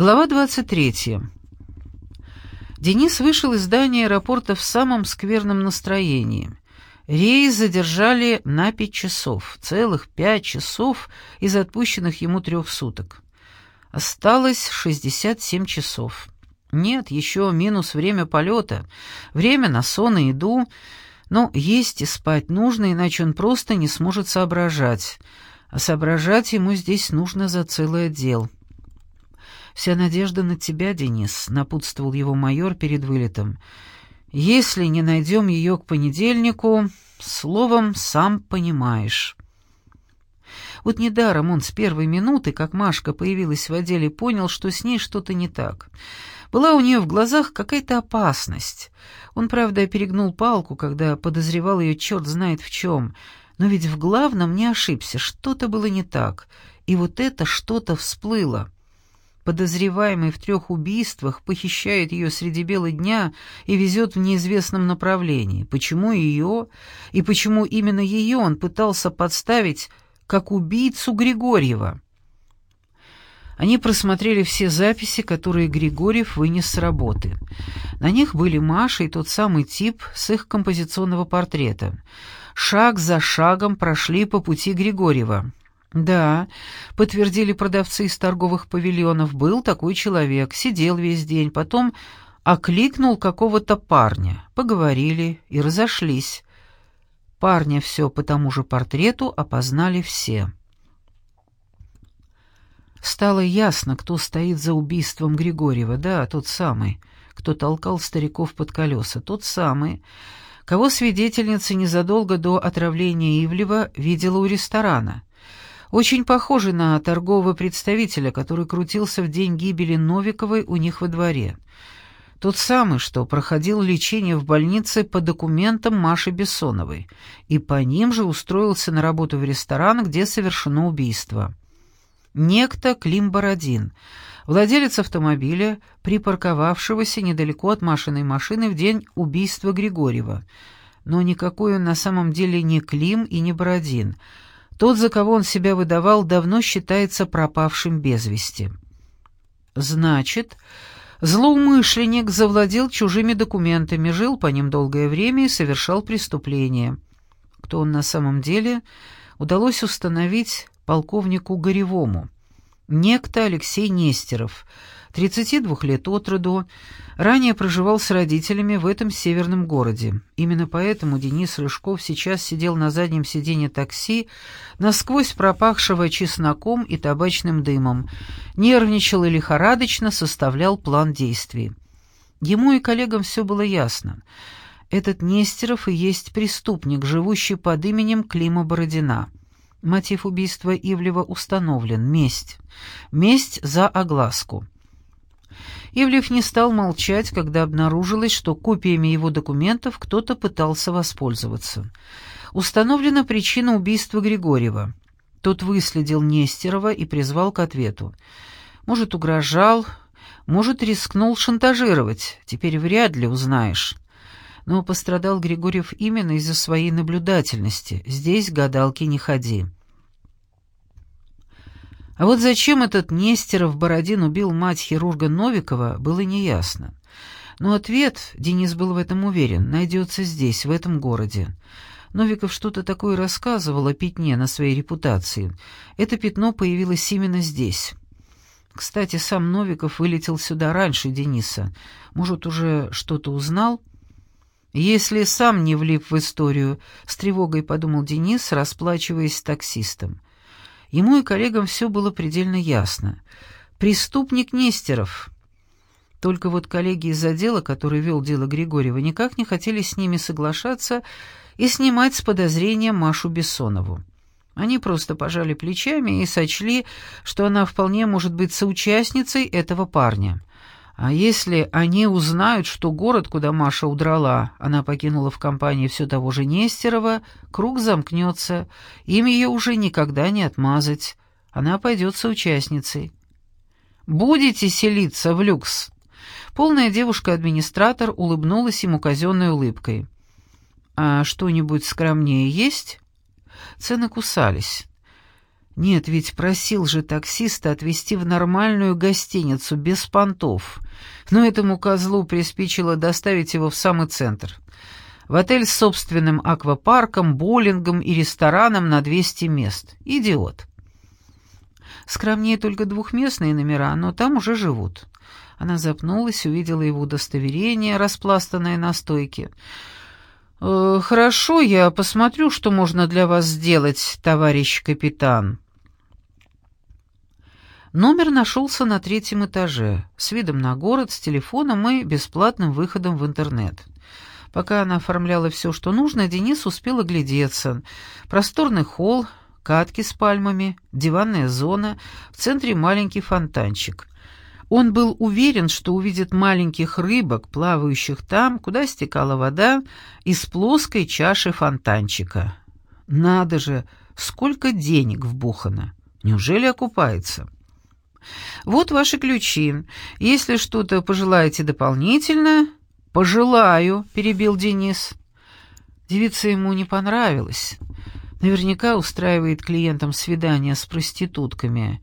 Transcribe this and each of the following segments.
Глава 23. Денис вышел из здания аэропорта в самом скверном настроении. Рейс задержали на пять часов, целых пять часов из отпущенных ему трех суток. Осталось 67 часов. Нет, еще минус время полета, время на сон и еду, но есть и спать нужно, иначе он просто не сможет соображать. А соображать ему здесь нужно за целый отдел. «Вся надежда на тебя, Денис», — напутствовал его майор перед вылетом. «Если не найдем ее к понедельнику, словом, сам понимаешь». Вот недаром он с первой минуты, как Машка появилась в отделе, понял, что с ней что-то не так. Была у нее в глазах какая-то опасность. Он, правда, перегнул палку, когда подозревал ее черт знает в чем. Но ведь в главном не ошибся, что-то было не так. И вот это что-то всплыло. Подозреваемый в трех убийствах похищает ее среди бела дня и везет в неизвестном направлении. Почему ее? И почему именно ее он пытался подставить как убийцу Григорьева? Они просмотрели все записи, которые Григорьев вынес с работы. На них были Маша и тот самый тип с их композиционного портрета. Шаг за шагом прошли по пути Григорьева. «Да», — подтвердили продавцы из торговых павильонов, — «был такой человек, сидел весь день, потом окликнул какого-то парня, поговорили и разошлись. Парня все по тому же портрету опознали все». Стало ясно, кто стоит за убийством Григорьева, да, тот самый, кто толкал стариков под колеса, тот самый, кого свидетельница незадолго до отравления Ивлева видела у ресторана — очень похожий на торгового представителя, который крутился в день гибели Новиковой у них во дворе. Тот самый, что проходил лечение в больнице по документам Маши Бессоновой, и по ним же устроился на работу в ресторан, где совершено убийство. Некто Клим Бородин, владелец автомобиля, припарковавшегося недалеко от Машиной машины в день убийства Григорьева. Но никакой он на самом деле не Клим и не Бородин — тот, за кого он себя выдавал, давно считается пропавшим без вести. Значит, злоумышленник завладел чужими документами, жил по ним долгое время и совершал преступление. Кто он на самом деле, удалось установить полковнику Горевому. Некто Алексей Нестеров — 32 лет от роду, ранее проживал с родителями в этом северном городе. Именно поэтому Денис Рыжков сейчас сидел на заднем сиденье такси, насквозь пропахшего чесноком и табачным дымом, нервничал и лихорадочно составлял план действий. Ему и коллегам все было ясно. Этот Нестеров и есть преступник, живущий под именем Клима Бородина. Мотив убийства Ивлева установлен — месть. Месть за огласку. Ивлев не стал молчать, когда обнаружилось, что копиями его документов кто-то пытался воспользоваться. Установлена причина убийства Григорьева. Тот выследил Нестерова и призвал к ответу. Может, угрожал, может, рискнул шантажировать. Теперь вряд ли узнаешь. Но пострадал Григорьев именно из-за своей наблюдательности. Здесь гадалки не ходи. А вот зачем этот Нестеров Бородин убил мать хирурга Новикова, было неясно. Но ответ, Денис был в этом уверен, найдется здесь, в этом городе. Новиков что-то такое рассказывал о пятне на своей репутации. Это пятно появилось именно здесь. Кстати, сам Новиков вылетел сюда раньше Дениса. Может, уже что-то узнал? Если сам не влип в историю, с тревогой подумал Денис, расплачиваясь с таксистом. Ему и коллегам все было предельно ясно. Преступник Нестеров. Только вот коллеги из отдела, который вел дело Григорьева, никак не хотели с ними соглашаться и снимать с подозрения Машу Бессонову. Они просто пожали плечами и сочли, что она вполне может быть соучастницей этого парня. А если они узнают, что город, куда Маша удрала, она покинула в компании все того же Нестерова, круг замкнется, им ее уже никогда не отмазать. Она пойдет соучастницей. «Будете селиться в люкс?» Полная девушка-администратор улыбнулась ему казенной улыбкой. «А что-нибудь скромнее есть?» Цены кусались. Нет, ведь просил же таксиста отвезти в нормальную гостиницу, без понтов. Но этому козлу приспичило доставить его в самый центр. В отель с собственным аквапарком, боулингом и рестораном на 200 мест. Идиот. Скромнее только двухместные номера, но там уже живут. Она запнулась, увидела его удостоверение, распластанное на стойке. «Э, «Хорошо, я посмотрю, что можно для вас сделать, товарищ капитан». Номер нашелся на третьем этаже, с видом на город, с телефоном и бесплатным выходом в интернет. Пока она оформляла все, что нужно, Денис успел оглядеться. Просторный холл, катки с пальмами, диванная зона, в центре маленький фонтанчик. Он был уверен, что увидит маленьких рыбок, плавающих там, куда стекала вода, из плоской чаши фонтанчика. Надо же, сколько денег вбухано! Неужели окупается? Вот ваши ключи. Если что-то пожелаете дополнительно...» «Пожелаю», — перебил Денис. Девица ему не понравилась. Наверняка устраивает клиентам свидания с проститутками.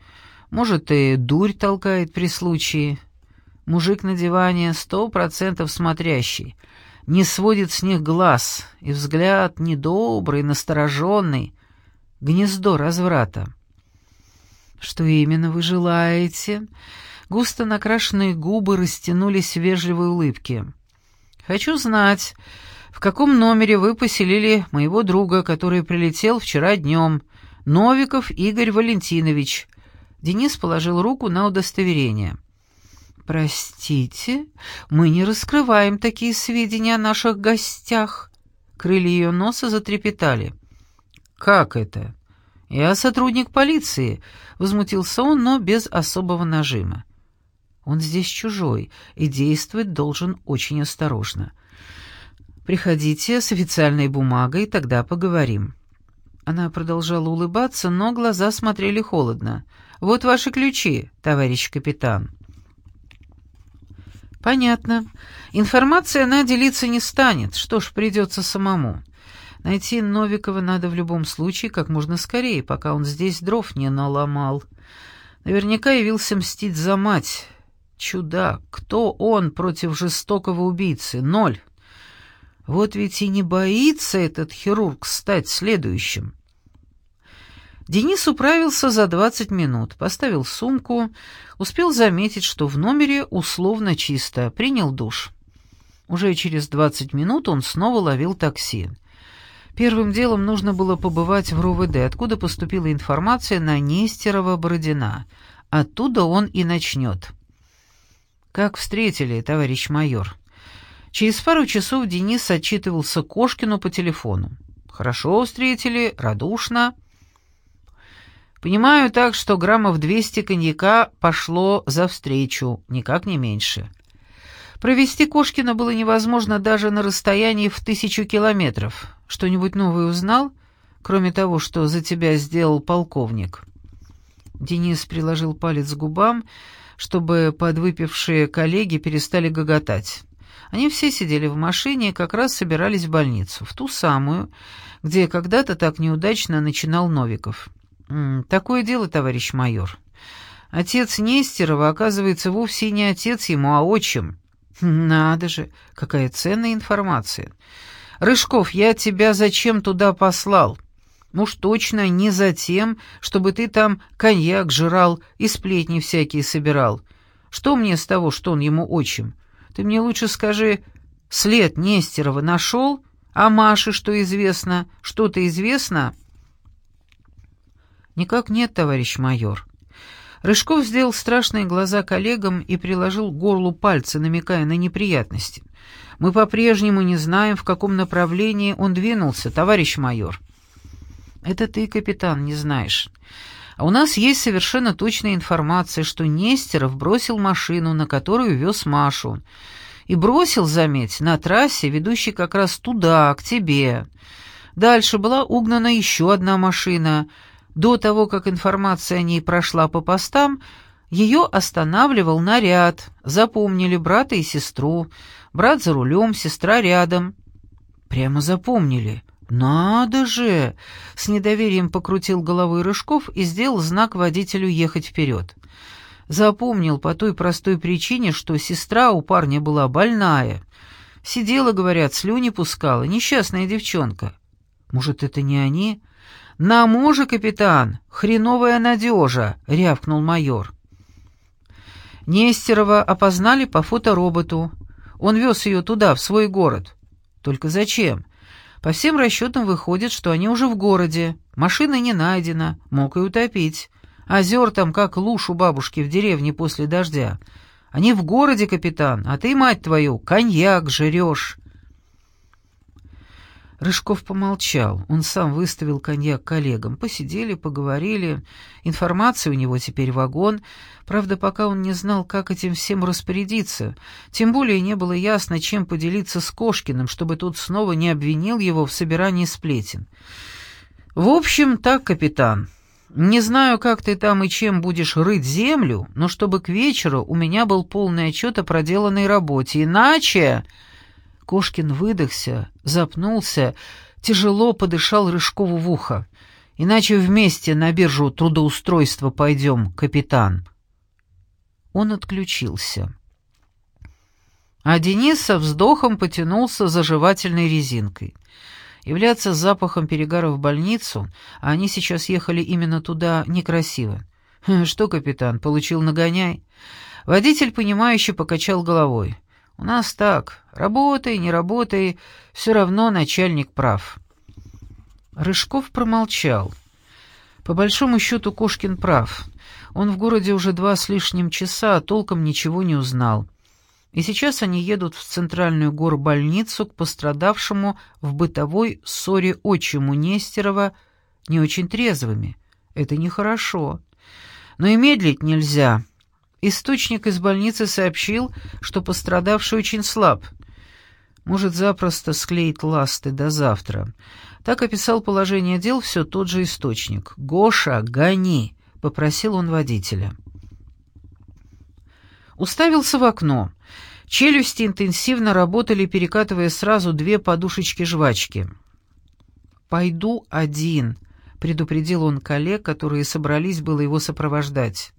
Может, и дурь толкает при случае. Мужик на диване сто процентов смотрящий. Не сводит с них глаз, и взгляд недобрый, настороженный. Гнездо разврата. «Что именно вы желаете?» Густо накрашенные губы растянулись в вежливой улыбке. «Хочу знать, в каком номере вы поселили моего друга, который прилетел вчера днем, Новиков Игорь Валентинович». Денис положил руку на удостоверение. «Простите, мы не раскрываем такие сведения о наших гостях». Крылья ее носа затрепетали. «Как это?» «Я сотрудник полиции», — возмутился он, но без особого нажима. «Он здесь чужой и действовать должен очень осторожно. Приходите с официальной бумагой, тогда поговорим». Она продолжала улыбаться, но глаза смотрели холодно. «Вот ваши ключи, товарищ капитан». «Понятно. Информация она делиться не станет. Что ж, придется самому». Найти Новикова надо в любом случае как можно скорее, пока он здесь дров не наломал. Наверняка явился мстить за мать. Чудак, кто он против жестокого убийцы? Ноль. Вот ведь и не боится этот хирург стать следующим. Денис управился за двадцать минут, поставил сумку, успел заметить, что в номере условно чисто, принял душ. Уже через двадцать минут он снова ловил такси. Первым делом нужно было побывать в РОВД, откуда поступила информация на Нестерова-Бородина. Оттуда он и начнет. «Как встретили, товарищ майор?» Через пару часов Денис отчитывался Кошкину по телефону. «Хорошо встретили, радушно». «Понимаю так, что граммов 200 коньяка пошло за встречу, никак не меньше». Провести Кошкина было невозможно даже на расстоянии в тысячу километров. Что-нибудь новое узнал, кроме того, что за тебя сделал полковник?» Денис приложил палец к губам, чтобы подвыпившие коллеги перестали гоготать. Они все сидели в машине и как раз собирались в больницу, в ту самую, где когда-то так неудачно начинал Новиков. «Такое дело, товарищ майор. Отец Нестерова, оказывается, вовсе не отец ему, а отчим». «Надо же, какая ценная информация. Рыжков, я тебя зачем туда послал? Уж точно не за тем, чтобы ты там коньяк жрал и сплетни всякие собирал. Что мне с того, что он ему отчим? Ты мне лучше скажи, след Нестерова нашел? А Маше что известно? Что-то известно?» «Никак нет, товарищ майор. Рыжков сделал страшные глаза коллегам и приложил к горлу пальцы, намекая на неприятности. «Мы по-прежнему не знаем, в каком направлении он двинулся, товарищ майор». «Это ты, капитан, не знаешь. А у нас есть совершенно точная информация, что Нестеров бросил машину, на которую вез Машу. И бросил, заметь, на трассе, ведущей как раз туда, к тебе. Дальше была угнана еще одна машина — до того, как информация о ней прошла по постам, ее останавливал наряд. Запомнили брата и сестру. Брат за рулем, сестра рядом. Прямо запомнили. «Надо же!» — с недоверием покрутил головой Рыжков и сделал знак водителю ехать вперед. Запомнил по той простой причине, что сестра у парня была больная. Сидела, говорят, слюни пускала, несчастная девчонка. Может, это не они? «На муже, капитан! Хреновая надежа!» — рявкнул майор. Нестерова опознали по фотороботу. Он вез ее туда, в свой город. Только зачем? По всем расчетам выходит, что они уже в городе. Машина не найдена, мог и утопить. Озер там как луж у бабушки в деревне после дождя. Они в городе, капитан, а ты, мать твою, коньяк жрешь. Рыжков помолчал. Он сам выставил коньяк коллегам. Посидели, поговорили. Информации у него теперь вагон. Правда, пока он не знал, как этим всем распорядиться. Тем более не было ясно, чем поделиться с Кошкиным, чтобы тот снова не обвинил его в собирании сплетен. «В общем, так, капитан. Не знаю, как ты там и чем будешь рыть землю, но чтобы к вечеру у меня был полный отчет о проделанной работе. Иначе...» Кошкин выдохся, запнулся, тяжело подышал Рыжкову в ухо. «Иначе вместе на биржу трудоустройства пойдем, капитан». Он отключился. А Денис со вздохом потянулся за жевательной резинкой. Являться запахом перегара в больницу, а они сейчас ехали именно туда, некрасиво. «Что, капитан, получил нагоняй?» Водитель, понимающе покачал головой. У нас так, работай, не работай, все равно начальник прав». Рыжков промолчал. По большому счету Кошкин прав. Он в городе уже два с лишним часа, а толком ничего не узнал. И сейчас они едут в центральную горбольницу к пострадавшему в бытовой ссоре отчиму Нестерова не очень трезвыми. Это нехорошо. Но и медлить нельзя. Источник из больницы сообщил, что пострадавший очень слаб. Может, запросто склеить ласты до завтра. Так описал положение дел все тот же источник. «Гоша, гони!» — попросил он водителя. Уставился в окно. Челюсти интенсивно работали, перекатывая сразу две подушечки-жвачки. «Пойду один», — предупредил он коллег, которые собрались было его сопровождать.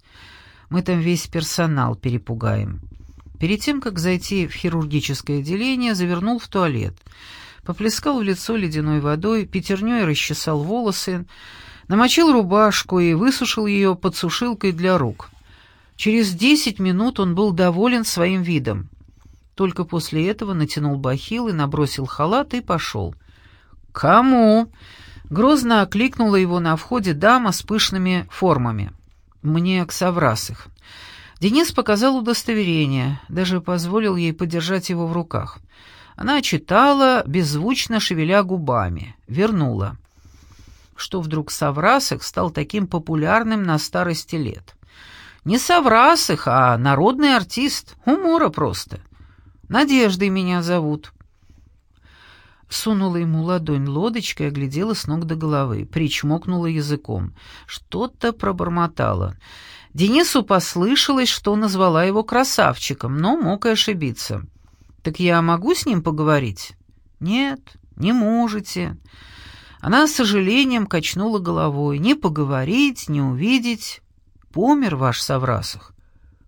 Мы там весь персонал перепугаем. Перед тем, как зайти в хирургическое отделение, завернул в туалет. Поплескал в лицо ледяной водой, пятерней расчесал волосы, намочил рубашку и высушил ее под сушилкой для рук. Через десять минут он был доволен своим видом. Только после этого натянул бахил и набросил халат и пошел. «Кому?» — грозно окликнула его на входе дама с пышными формами мне к Саврасых. Денис показал удостоверение, даже позволил ей подержать его в руках. Она читала, беззвучно шевеля губами, вернула. Что вдруг Саврасых стал таким популярным на старости лет? Не Саврасых, а народный артист, умора просто. Надеждой меня зовут. Сунула ему ладонь лодочкой, оглядела с ног до головы, причмокнула языком. Что-то пробормотала. Денису послышалось, что назвала его красавчиком, но мог и ошибиться. «Так я могу с ним поговорить?» «Нет, не можете». Она с сожалением качнула головой. «Не поговорить, не увидеть. Помер ваш Саврасах».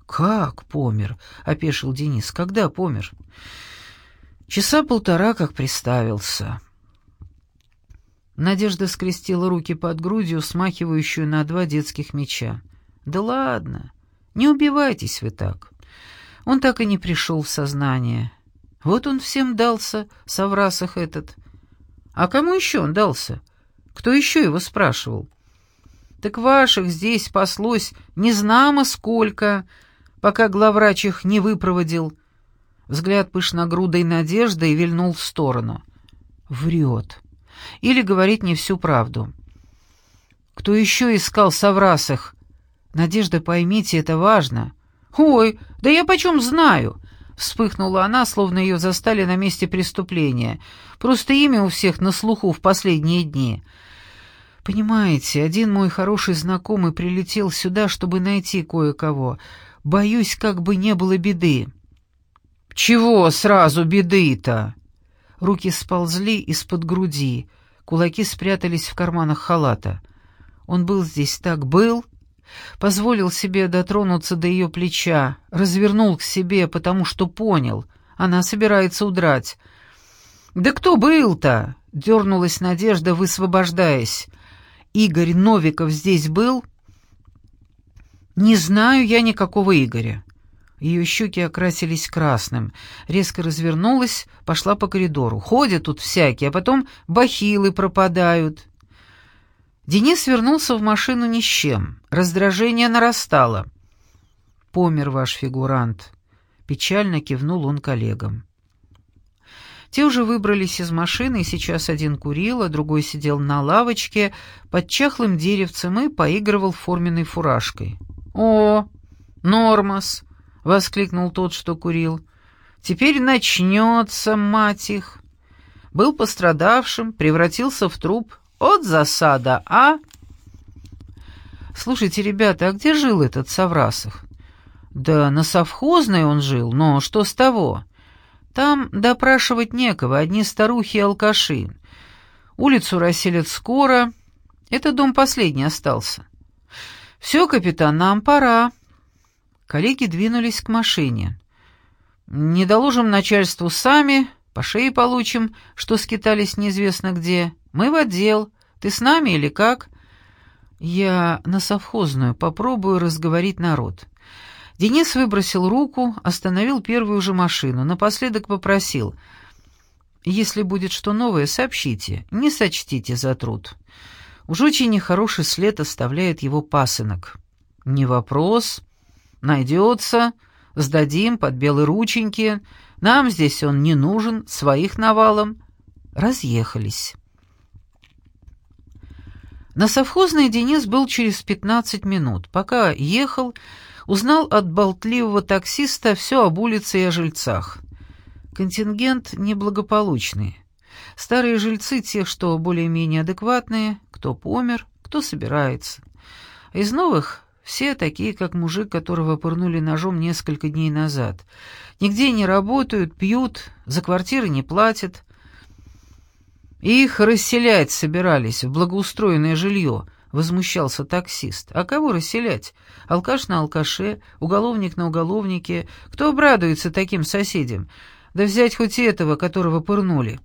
«Как помер?» — опешил Денис. «Когда помер?» Часа полтора как приставился. Надежда скрестила руки под грудью, смахивающую на два детских меча. «Да ладно, не убивайтесь вы так. Он так и не пришел в сознание. Вот он всем дался, соврасах этот. А кому еще он дался? Кто еще его спрашивал? Так ваших здесь паслось незнамо сколько, пока главврач их не выпроводил». Взгляд пышногрудой надежды вильнул в сторону. Врет. Или говорит не всю правду. Кто еще искал Саврасах? Надежда, поймите, это важно. Ой, да я почем знаю? Вспыхнула она, словно ее застали на месте преступления. Просто имя у всех на слуху в последние дни. Понимаете, один мой хороший знакомый прилетел сюда, чтобы найти кое-кого. Боюсь, как бы не было беды. «Чего сразу беды-то?» Руки сползли из-под груди. Кулаки спрятались в карманах халата. Он был здесь так, был, позволил себе дотронуться до ее плеча, развернул к себе, потому что понял, она собирается удрать. «Да кто был-то?» — дернулась Надежда, высвобождаясь. «Игорь Новиков здесь был?» «Не знаю я никакого Игоря». Ее щеки окрасились красным. Резко развернулась, пошла по коридору. Ходят тут всякие, а потом бахилы пропадают. Денис вернулся в машину ни с чем. Раздражение нарастало. «Помер ваш фигурант», — печально кивнул он коллегам. Те уже выбрались из машины, и сейчас один курил, а другой сидел на лавочке под чахлым деревцем и поигрывал форменной фуражкой. «О, Нормас!» — воскликнул тот, что курил. «Теперь начнется, мать их!» Был пострадавшим, превратился в труп. От засада, а? Слушайте, ребята, а где жил этот Саврасов? Да на совхозной он жил, но что с того? Там допрашивать некого, одни старухи и алкаши. Улицу расселят скоро. Этот дом последний остался. Все, капитан, нам пора. Коллеги двинулись к машине. Не доложим начальству сами, по шее получим, что скитались неизвестно где. Мы в отдел. Ты с нами или как? Я на совхозную попробую разговорить народ. Денис выбросил руку, остановил первую же машину, напоследок попросил. «Если будет что новое, сообщите, не сочтите за труд. Уж очень нехороший след оставляет его пасынок». «Не вопрос. Найдется. Сдадим под белые рученьки. Нам здесь он не нужен, своих навалом». Разъехались. На совхозной Денис был через пятнадцать минут. Пока ехал, Узнал от болтливого таксиста все об улице и о жильцах. Контингент неблагополучный. Старые жильцы, те, что более-менее адекватные, кто помер, кто собирается. А из новых все такие, как мужик, которого пырнули ножом несколько дней назад. Нигде не работают, пьют, за квартиры не платят. их расселять собирались в благоустроенное жилье —— возмущался таксист. «А кого расселять? Алкаш на алкаше, уголовник на уголовнике. Кто обрадуется таким соседям? Да взять хоть этого, которого пырнули.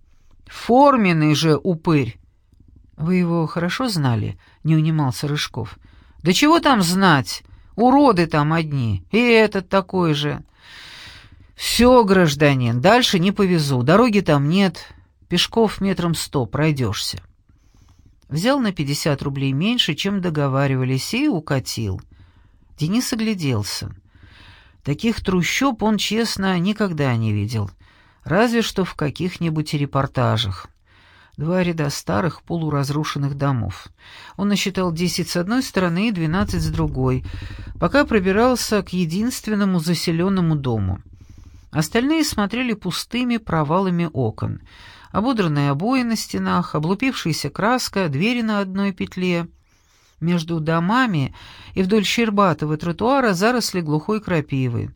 Форменный же упырь!» «Вы его хорошо знали?» — не унимался Рыжков. «Да чего там знать? Уроды там одни, и этот такой же». «Все, гражданин, дальше не повезу, дороги там нет, пешков метром сто пройдешься». Взял на 50 рублей меньше, чем договаривались, и укатил. Денис огляделся. Таких трущоб он, честно, никогда не видел. Разве что в каких-нибудь репортажах. Два ряда старых полуразрушенных домов. Он насчитал десять с одной стороны и двенадцать с другой, пока пробирался к единственному заселенному дому. Остальные смотрели пустыми провалами окон — ободранные обои на стенах, облупившаяся краска, двери на одной петле. Между домами и вдоль щербатого тротуара заросли глухой крапивы.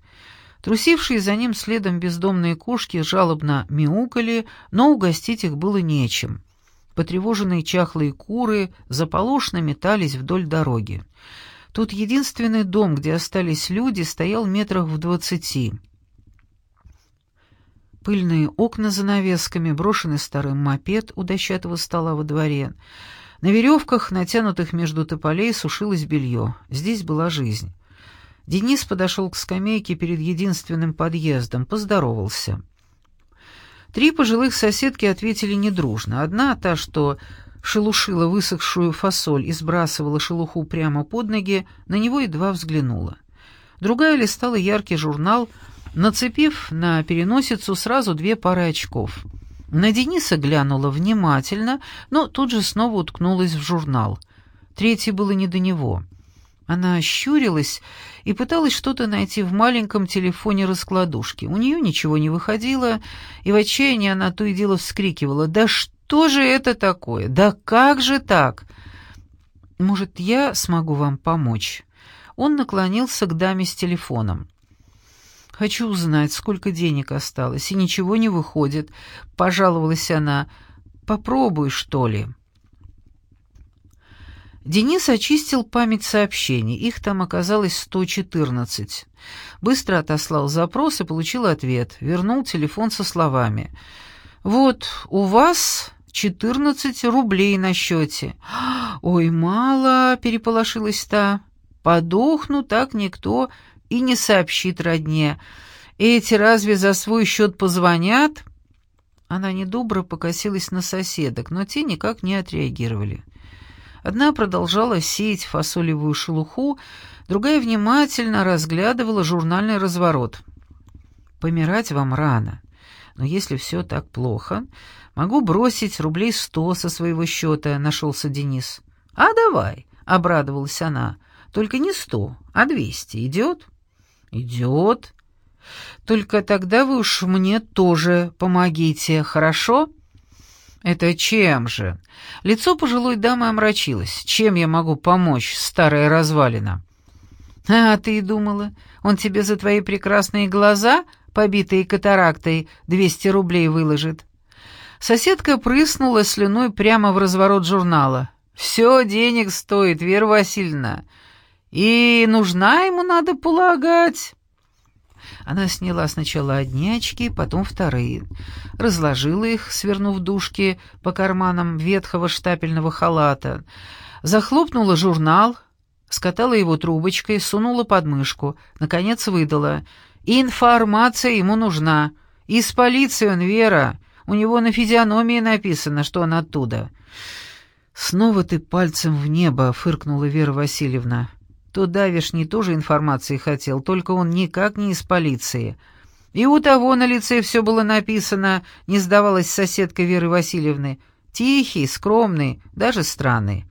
Трусившие за ним следом бездомные кошки жалобно мяукали, но угостить их было нечем. Потревоженные чахлые куры заполошно метались вдоль дороги. Тут единственный дом, где остались люди, стоял метрах в двадцати. Пыльные окна за навесками, брошенный старый мопед у дощатого стола во дворе. На веревках, натянутых между тополей, сушилось белье. Здесь была жизнь. Денис подошел к скамейке перед единственным подъездом, поздоровался. Три пожилых соседки ответили недружно. Одна, та, что шелушила высохшую фасоль и сбрасывала шелуху прямо под ноги, на него едва взглянула. Другая листала яркий журнал нацепив на переносицу сразу две пары очков. На Дениса глянула внимательно, но тут же снова уткнулась в журнал. Третий было не до него. Она щурилась и пыталась что-то найти в маленьком телефоне раскладушки. У нее ничего не выходило, и в отчаянии она то и дело вскрикивала. «Да что же это такое? Да как же так?» «Может, я смогу вам помочь?» Он наклонился к даме с телефоном. «Хочу узнать, сколько денег осталось, и ничего не выходит», — пожаловалась она. «Попробуй, что ли». Денис очистил память сообщений, их там оказалось 114. Быстро отослал запрос и получил ответ, вернул телефон со словами «Вот, у вас 14 рублей на счете». «Ой, мало», — переполошилась та, «подохну, так никто и не сообщит родне. Эти разве за свой счет позвонят?» Она недобро покосилась на соседок, но те никак не отреагировали. Одна продолжала сеять фасолевую шелуху, другая внимательно разглядывала журнальный разворот. «Помирать вам рано, но если все так плохо, могу бросить рублей сто со своего счета», — нашелся Денис. «А давай», — обрадовалась она, — «только не сто, а двести. Идет?» «Идет», только тогда вы уж мне тоже помогите, хорошо?» «Это чем же?» Лицо пожилой дамы омрачилось. «Чем я могу помочь, старая развалина?» «А, ты думала, он тебе за твои прекрасные глаза, побитые катарактой, двести рублей выложит?» Соседка прыснула слюной прямо в разворот журнала. «Все денег стоит, Вера Васильевна. И нужна ему, надо полагать». Она сняла сначала одни очки, потом вторые, разложила их, свернув дужки по карманам ветхого штапельного халата, захлопнула журнал, скатала его трубочкой, сунула под мышку, наконец выдала. «Информация ему нужна. Из полиции он, Вера. У него на физиономии написано, что он оттуда». «Снова ты пальцем в небо», — фыркнула Вера Васильевна то давишний тоже информации хотел, только он никак не из полиции. И у того на лице все было написано, не сдавалась соседка Веры Васильевны. Тихий, скромный, даже странный.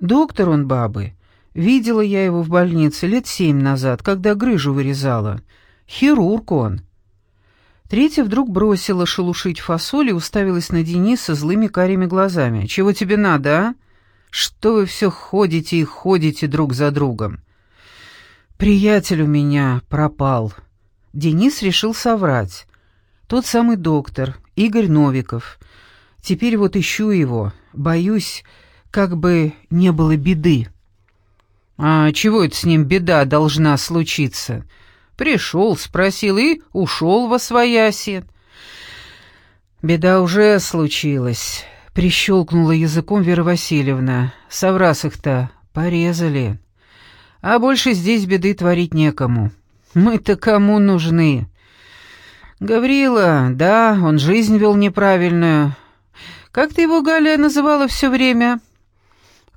Доктор он бабы. Видела я его в больнице лет семь назад, когда грыжу вырезала. Хирург он. Третья вдруг бросила шелушить фасоль и уставилась на Дениса злыми карими глазами. «Чего тебе надо, а?» Что вы все ходите и ходите друг за другом? Приятель у меня пропал. Денис решил соврать. Тот самый доктор, Игорь Новиков. Теперь вот ищу его. Боюсь, как бы не было беды. А чего это с ним беда должна случиться? Пришел, спросил и ушел во свояси. Беда уже случилась. Прищелкнула языком Вера Васильевна. Соврас их-то порезали. А больше здесь беды творить некому. Мы-то кому нужны? Гаврила, да, он жизнь вел неправильную. Как ты его, Галя, называла все время?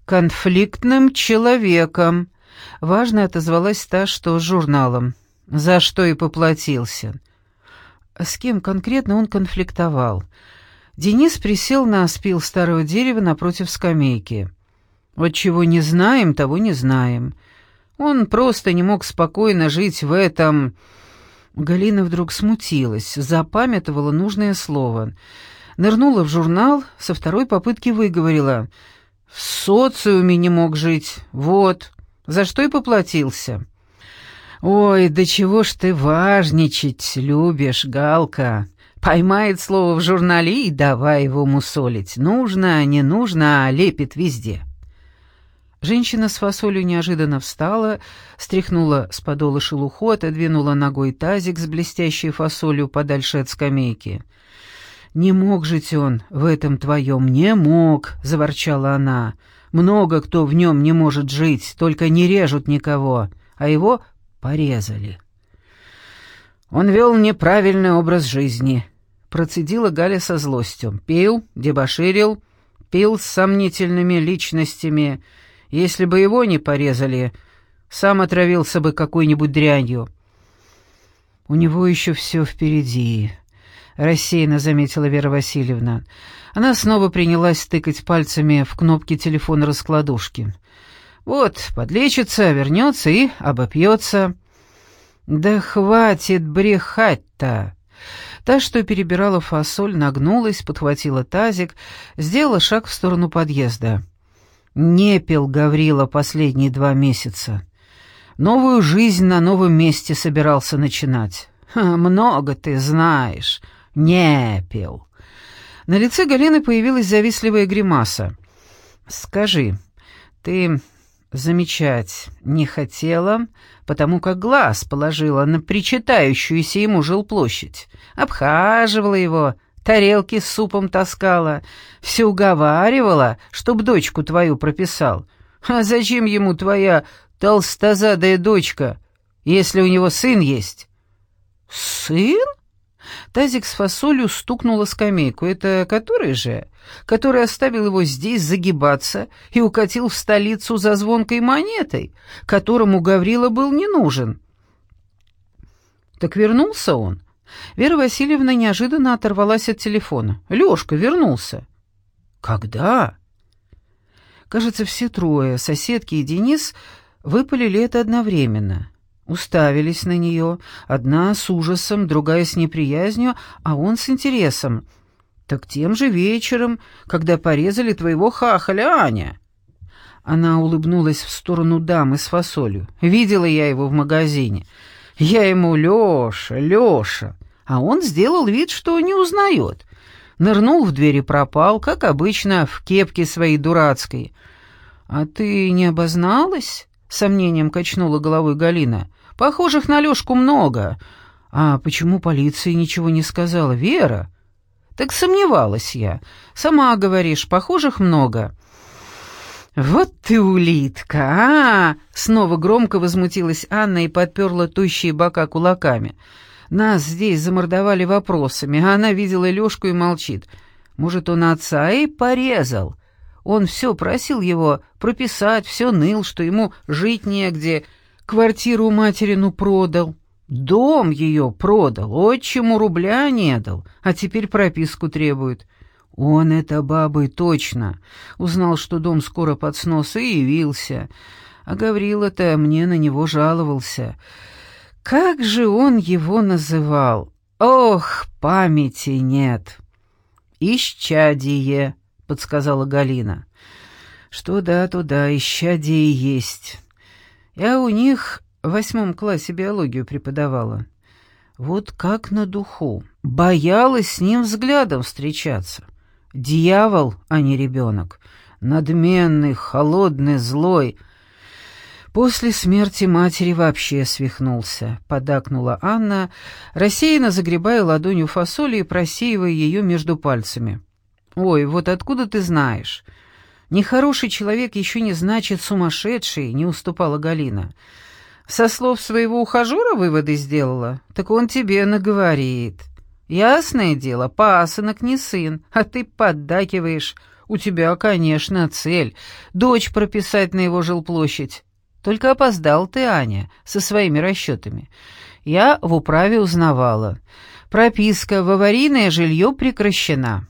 Конфликтным человеком. Важно отозвалась та, что с журналом. За что и поплатился. С кем конкретно он конфликтовал? Денис присел на спил старого дерева напротив скамейки. Вот чего не знаем, того не знаем. Он просто не мог спокойно жить в этом... Галина вдруг смутилась, запамятовала нужное слово. Нырнула в журнал, со второй попытки выговорила. «В социуме не мог жить, вот, за что и поплатился». «Ой, да чего ж ты важничать любишь, Галка!» Поймает слово в журнале и давай его мусолить. Нужно, не нужно, а лепит везде. Женщина с фасолью неожиданно встала, стряхнула с подола шелуху, отодвинула ногой тазик с блестящей фасолью подальше от скамейки. «Не мог жить он в этом твоем, не мог!» — заворчала она. «Много кто в нем не может жить, только не режут никого, а его порезали». Он вел неправильный образ жизни, Процедила Галя со злостью. Пил, дебоширил, пил с сомнительными личностями. Если бы его не порезали, сам отравился бы какой-нибудь дрянью. «У него еще все впереди», — рассеянно заметила Вера Васильевна. Она снова принялась тыкать пальцами в кнопки телефона раскладушки. «Вот, подлечится, вернется и обопьется». «Да хватит брехать-то!» Та, что перебирала фасоль, нагнулась, подхватила тазик, сделала шаг в сторону подъезда. Не пил Гаврила последние два месяца. Новую жизнь на новом месте собирался начинать. Ха, много ты знаешь. Не пил. На лице Галины появилась завистливая гримаса. «Скажи, Ты замечать не хотела, потому как глаз положила на причитающуюся ему жилплощадь. Обхаживала его, тарелки с супом таскала, все уговаривала, чтоб дочку твою прописал. А зачем ему твоя толстозадая дочка, если у него сын есть?» «Сын?» Тазик с фасолью стукнула скамейку. «Это который же? Который оставил его здесь загибаться и укатил в столицу за звонкой монетой, которому Гаврила был не нужен». «Так вернулся он?» Вера Васильевна неожиданно оторвалась от телефона. «Лёшка вернулся». «Когда?» Кажется, все трое, соседки и Денис, выпалили это одновременно. Уставились на нее, одна с ужасом, другая с неприязнью, а он с интересом. «Так тем же вечером, когда порезали твоего хахаля, Аня». Она улыбнулась в сторону дамы с фасолью. «Видела я его в магазине. Я ему Лёша, Лёша». А он сделал вид, что не узнает. Нырнул в дверь и пропал, как обычно, в кепке своей дурацкой. «А ты не обозналась?» — сомнением качнула головой Галина. Похожих на Лёшку много. А почему полиция ничего не сказала, Вера? Так сомневалась я. Сама говоришь, похожих много. Вот ты улитка, а! Снова громко возмутилась Анна и подперла тощие бока кулаками. Нас здесь замордовали вопросами, а она видела Лёшку и молчит. Может, он отца и порезал. Он все просил его прописать, все ныл, что ему жить негде, Квартиру материну продал, дом ее продал, отчиму рубля не дал, а теперь прописку требует. Он это бабы точно. Узнал, что дом скоро под снос, и явился. А Гаврила-то мне на него жаловался. Как же он его называл? Ох, памяти нет. «Исчадие», — подсказала Галина. «Что да, то да, исчадие есть. Я у них в восьмом классе биологию преподавала. Вот как на духу. Боялась с ним взглядом встречаться. Дьявол, а не ребенок. Надменный, холодный, злой. После смерти матери вообще свихнулся, подакнула Анна, рассеянно загребая ладонью фасоли и просеивая ее между пальцами. «Ой, вот откуда ты знаешь? Нехороший человек еще не значит сумасшедший, не уступала Галина. Со слов своего ухажера выводы сделала, так он тебе наговорит. Ясное дело, пасынок не сын, а ты поддакиваешь. У тебя, конечно, цель — дочь прописать на его жилплощадь. Только опоздал ты, Аня, со своими расчетами. Я в управе узнавала. Прописка в аварийное жилье прекращена.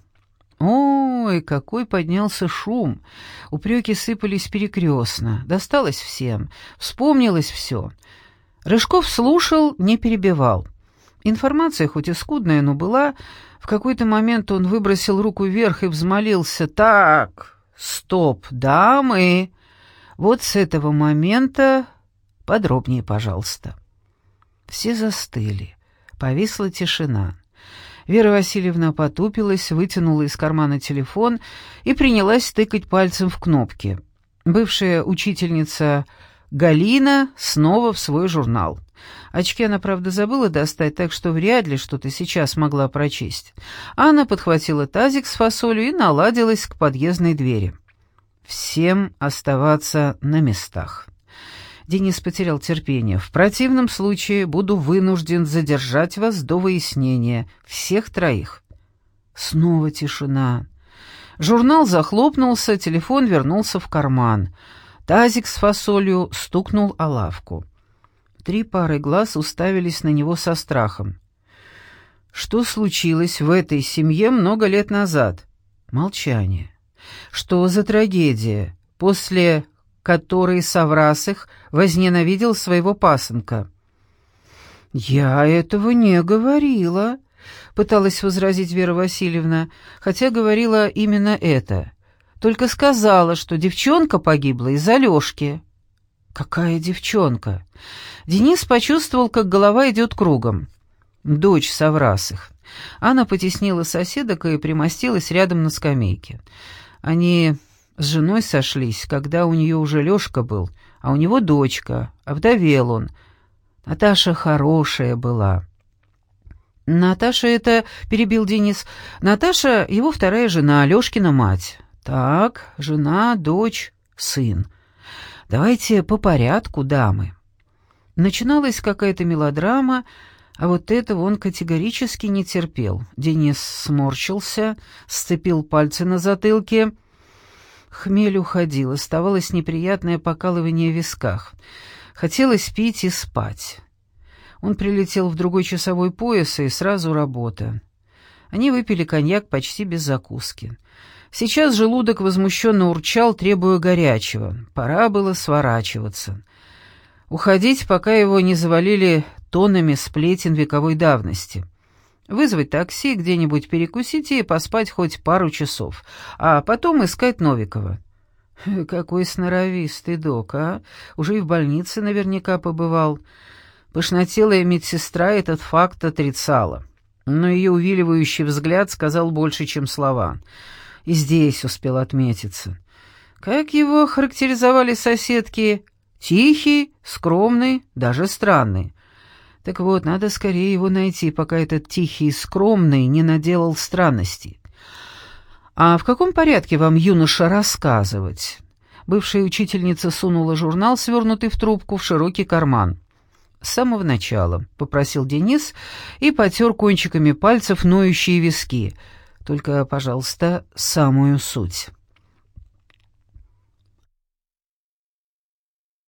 Ой, какой поднялся шум! Упреки сыпались перекрестно. Досталось всем. Вспомнилось все. Рыжков слушал, не перебивал. Информация, хоть и скудная, но была. В какой-то момент он выбросил руку вверх и взмолился. «Так, стоп, дамы! Вот с этого момента подробнее, пожалуйста». Все застыли. Повисла тишина. Вера Васильевна потупилась, вытянула из кармана телефон и принялась тыкать пальцем в кнопки. Бывшая учительница Галина снова в свой журнал. Очки она, правда, забыла достать, так что вряд ли что-то сейчас могла прочесть. Анна подхватила тазик с фасолью и наладилась к подъездной двери. «Всем оставаться на местах». Денис потерял терпение. «В противном случае буду вынужден задержать вас до выяснения. Всех троих». Снова тишина. Журнал захлопнулся, телефон вернулся в карман. Тазик с фасолью стукнул о лавку. Три пары глаз уставились на него со страхом. Что случилось в этой семье много лет назад? Молчание. Что за трагедия? После который Саврасых возненавидел своего пасынка. «Я этого не говорила», — пыталась возразить Вера Васильевна, хотя говорила именно это. Только сказала, что девчонка погибла из-за Лёшки. «Какая девчонка?» Денис почувствовал, как голова идет кругом. «Дочь Саврасых». Анна потеснила соседок и примостилась рядом на скамейке. Они С женой сошлись, когда у нее уже Лёшка был, а у него дочка, овдовел он. Наташа хорошая была. «Наташа это...» — перебил Денис. «Наташа — его вторая жена, Лёшкина мать. Так, жена, дочь, сын. Давайте по порядку, дамы». Начиналась какая-то мелодрама, а вот этого он категорически не терпел. Денис сморщился, сцепил пальцы на затылке. Хмель уходил, оставалось неприятное покалывание в висках. Хотелось пить и спать. Он прилетел в другой часовой пояс, и сразу работа. Они выпили коньяк почти без закуски. Сейчас желудок возмущенно урчал, требуя горячего. Пора было сворачиваться. Уходить, пока его не завалили тоннами сплетен вековой давности. Вызвать такси, где-нибудь перекусить и поспать хоть пару часов, а потом искать Новикова. Какой сноровистый док, а? Уже и в больнице наверняка побывал. Пышнотелая медсестра этот факт отрицала. Но ее увиливающий взгляд сказал больше, чем слова. И здесь успел отметиться. Как его характеризовали соседки? Тихий, скромный, даже странный. Так вот, надо скорее его найти, пока этот тихий и скромный не наделал странностей. «А в каком порядке вам, юноша, рассказывать?» Бывшая учительница сунула журнал, свернутый в трубку, в широкий карман. «С самого начала», — попросил Денис и потер кончиками пальцев ноющие виски. «Только, пожалуйста, самую суть».